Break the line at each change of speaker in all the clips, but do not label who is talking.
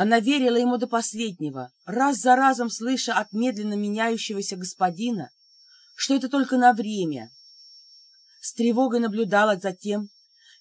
Она верила ему до последнего, раз за разом слыша от медленно меняющегося господина, что это только на время. С тревогой наблюдала за тем,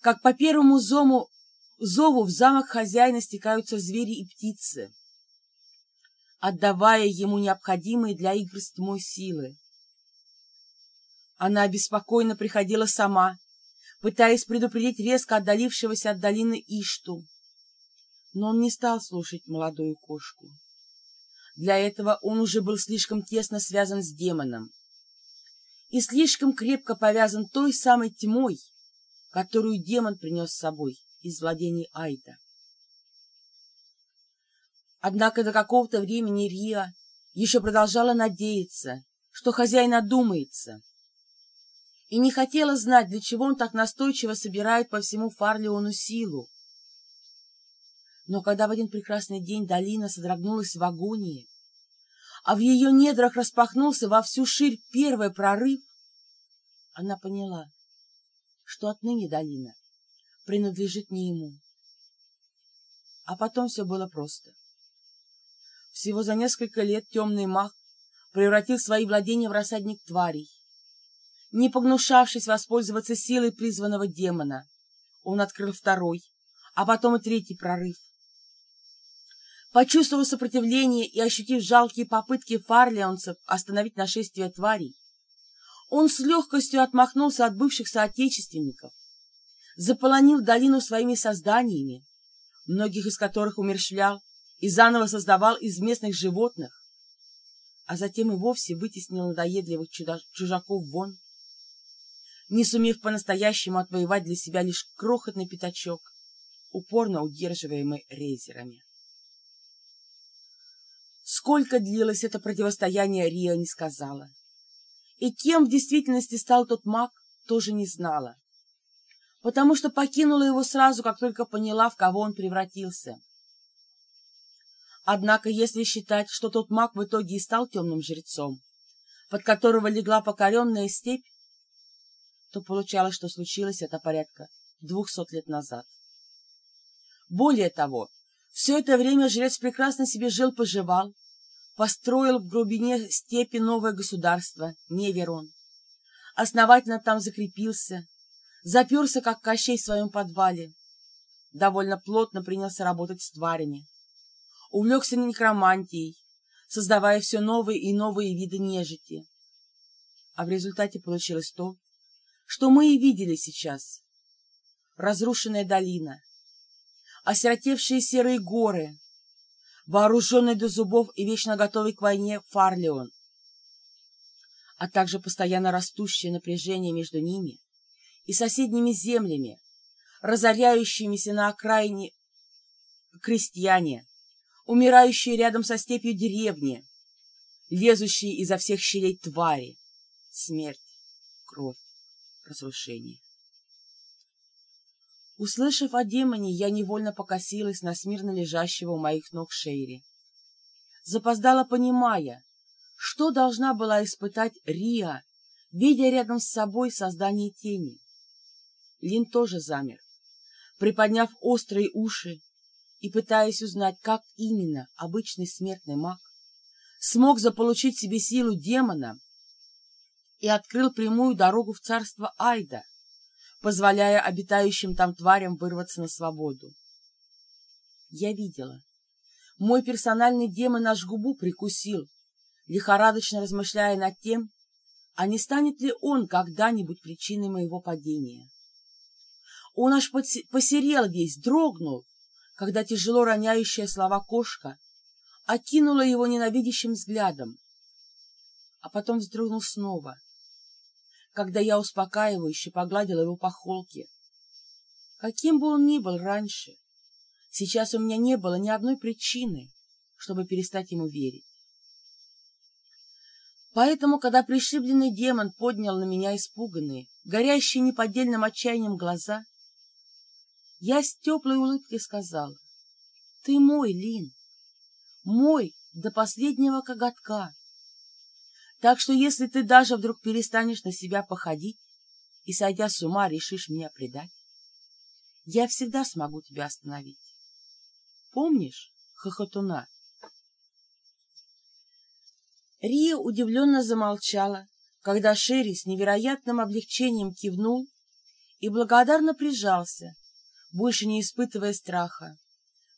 как по первому зому, зову в замок хозяина стекаются звери и птицы, отдавая ему необходимые для игр с тьмой силы. Она обеспокоенно приходила сама, пытаясь предупредить резко отдалившегося от долины Ишту. Но он не стал слушать молодую кошку. Для этого он уже был слишком тесно связан с демоном и слишком крепко повязан той самой тьмой, которую демон принес с собой из владений Айда. Однако до какого-то времени Риа еще продолжала надеяться, что хозяин одумается, и не хотела знать, для чего он так настойчиво собирает по всему Фарлеону силу. Но когда в один прекрасный день долина содрогнулась в агонии, а в ее недрах распахнулся во всю ширь первый прорыв, она поняла, что отныне долина принадлежит не ему. А потом все было просто. Всего за несколько лет темный маг превратил свои владения в рассадник тварей, не погнушавшись воспользоваться силой призванного демона, он открыл второй, а потом и третий прорыв. Почувствовав сопротивление и ощутив жалкие попытки фарлеонцев остановить нашествие тварей, он с легкостью отмахнулся от бывших соотечественников, заполонил долину своими созданиями, многих из которых умерщвлял и заново создавал из местных животных, а затем и вовсе вытеснил надоедливых чужаков вон, не сумев по-настоящему отвоевать для себя лишь крохотный пятачок, упорно удерживаемый рейзерами. Сколько длилось это противостояние, Риа не сказала. И кем в действительности стал тот маг, тоже не знала. Потому что покинула его сразу, как только поняла, в кого он превратился. Однако, если считать, что тот маг в итоге и стал темным жрецом, под которого легла покоренная степь, то получалось, что случилось это порядка двухсот лет назад. Более того, все это время жрец прекрасно себе жил-поживал, построил в глубине степи новое государство, Неверон. Основательно там закрепился, заперся, как Кощей в своем подвале. Довольно плотно принялся работать с тварями. Увлекся некромантией, создавая все новые и новые виды нежити. А в результате получилось то, что мы и видели сейчас. Разрушенная долина, осиротевшие серые горы, вооруженный до зубов и вечно готовый к войне Фарлеон, а также постоянно растущее напряжение между ними и соседними землями, разоряющимися на окраине крестьяне, умирающие рядом со степью деревни, лезущие изо всех щелей твари, смерть, кровь разрушение. Услышав о демоне, я невольно покосилась на смирно лежащего у моих ног Шейри. Запоздала, понимая, что должна была испытать Риа, видя рядом с собой создание тени. Лин тоже замер, приподняв острые уши и пытаясь узнать, как именно обычный смертный маг смог заполучить себе силу демона и открыл прямую дорогу в царство Айда, позволяя обитающим там тварям вырваться на свободу. Я видела. Мой персональный демон аж губу прикусил, лихорадочно размышляя над тем, а не станет ли он когда-нибудь причиной моего падения. Он аж посерел весь, дрогнул, когда тяжело роняющая слова кошка окинула его ненавидящим взглядом, а потом вздрогнул снова, когда я успокаивающе погладила его по холке. Каким бы он ни был раньше, сейчас у меня не было ни одной причины, чтобы перестать ему верить. Поэтому, когда пришибленный демон поднял на меня испуганные, горящие неподдельным отчаянием глаза, я с теплой улыбкой сказала, «Ты мой, Лин, мой до последнего коготка. Так что если ты даже вдруг перестанешь на себя походить и, сойдя с ума, решишь меня предать, я всегда смогу тебя остановить. Помнишь, хохотуна. Рия удивленно замолчала, когда Шерри с невероятным облегчением кивнул и благодарно прижался, больше не испытывая страха,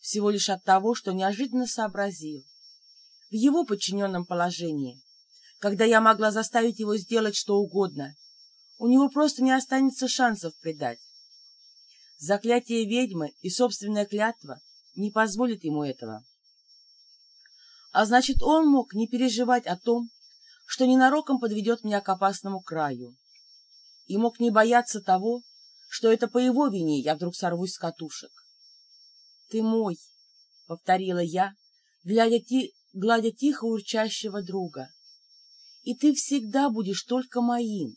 всего лишь от того, что неожиданно сообразил. В его подчиненном положении, когда я могла заставить его сделать что угодно, у него просто не останется шансов предать. Заклятие ведьмы и собственная клятва не позволят ему этого. А значит, он мог не переживать о том, что ненароком подведет меня к опасному краю, и мог не бояться того, что это по его вине я вдруг сорвусь с катушек. — Ты мой, — повторила я, глядя, ти, гладя тихо урчащего друга. — И ты всегда будешь только моим.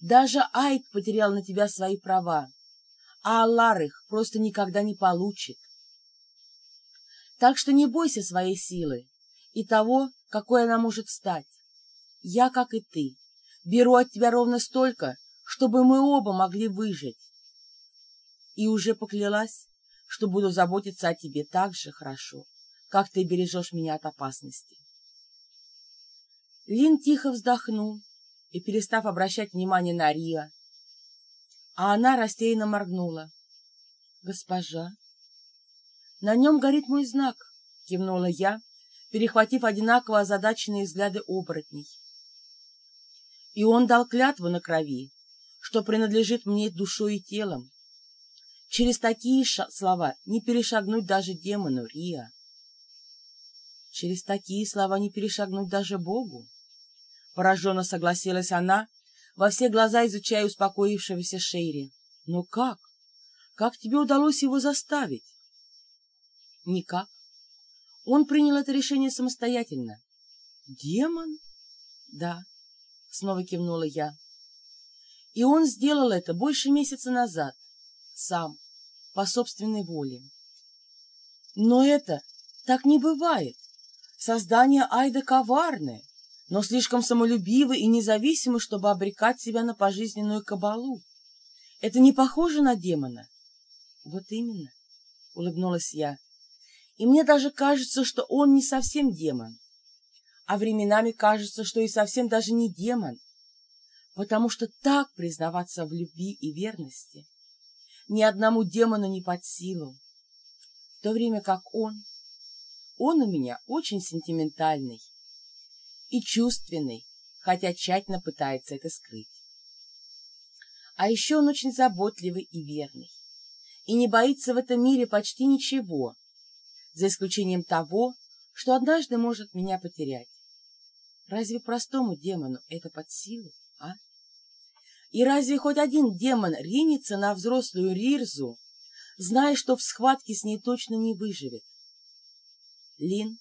Даже Айд потерял на тебя свои права, а Аллар их просто никогда не получит. Так что не бойся своей силы и того, какой она может стать. Я, как и ты, беру от тебя ровно столько, чтобы мы оба могли выжить. И уже поклялась, что буду заботиться о тебе так же хорошо, как ты бережешь меня от опасности. Лин тихо вздохнул и, перестав обращать внимание на Риа, а она растерянно моргнула. «Госпожа?» «На нем горит мой знак», — кивнула я, перехватив одинаково озадаченные взгляды оборотней. «И он дал клятву на крови, что принадлежит мне душой и телом. Через такие слова не перешагнуть даже демону Риа. Через такие слова не перешагнуть даже Богу. Пораженно согласилась она, во все глаза изучая успокоившегося Шейри. Но как? Как тебе удалось его заставить? Никак. Он принял это решение самостоятельно. Демон? Да, снова кивнула я. И он сделал это больше месяца назад, сам, по собственной воле. Но это так не бывает. Создание Айда коварное, но слишком самолюбивый и независимый, чтобы обрекать себя на пожизненную кабалу. Это не похоже на демона. Вот именно, улыбнулась я. И мне даже кажется, что он не совсем демон. А временами кажется, что и совсем даже не демон, потому что так признаваться в любви и верности ни одному демону не под силу, в то время как он, он у меня очень сентиментальный и чувственный, хотя тщательно пытается это скрыть. А еще он очень заботливый и верный, и не боится в этом мире почти ничего, за исключением того, что однажды может меня потерять. Разве простому демону это под силу, а? И разве хоть один демон ринется на взрослую Рирзу, зная, что в схватке с ней точно не выживет? Лин,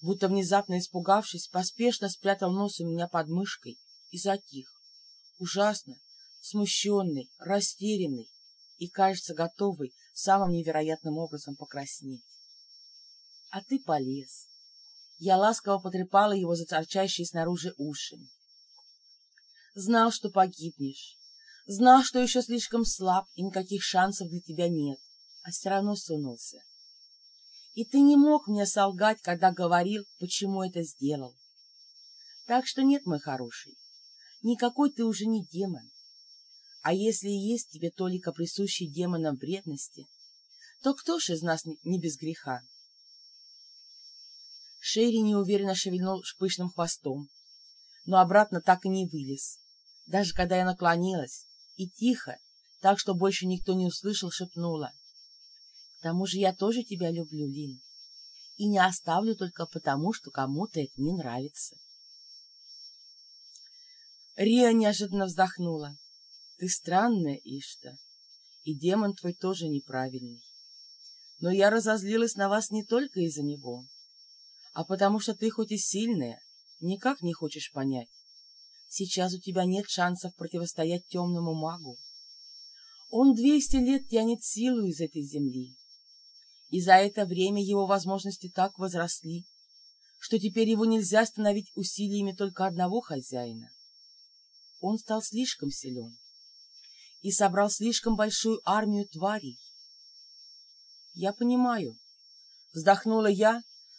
будто внезапно испугавшись, поспешно спрятал нос у меня под мышкой и затих, ужасно, смущенный, растерянный и, кажется, готовый самым невероятным образом покраснеть. А ты полез. Я ласково потрепала его за торчащие снаружи уши. Знал, что погибнешь. Знал, что еще слишком слаб и никаких шансов для тебя нет, а все равно сунулся. И ты не мог мне солгать, когда говорил, почему это сделал. Так что нет, мой хороший, никакой ты уже не демон. А если и есть тебе толика присущей демонам вредности, то кто ж из нас не без греха? Шерри неуверенно шевельнул пышным хвостом, но обратно так и не вылез. Даже когда я наклонилась и тихо, так что больше никто не услышал, шепнула. Тому же я тоже тебя люблю, Лин, и не оставлю только потому, что кому-то это не нравится. Рия неожиданно вздохнула. Ты странная, Ишта, и демон твой тоже неправильный. Но я разозлилась на вас не только из-за него, а потому что ты хоть и сильная, никак не хочешь понять. Сейчас у тебя нет шансов противостоять темному магу. Он двести лет тянет силу из этой земли, и за это время его возможности так возросли, что теперь его нельзя остановить усилиями только одного хозяина. Он стал слишком силен и собрал слишком большую армию тварей. Я понимаю, Вздохнула я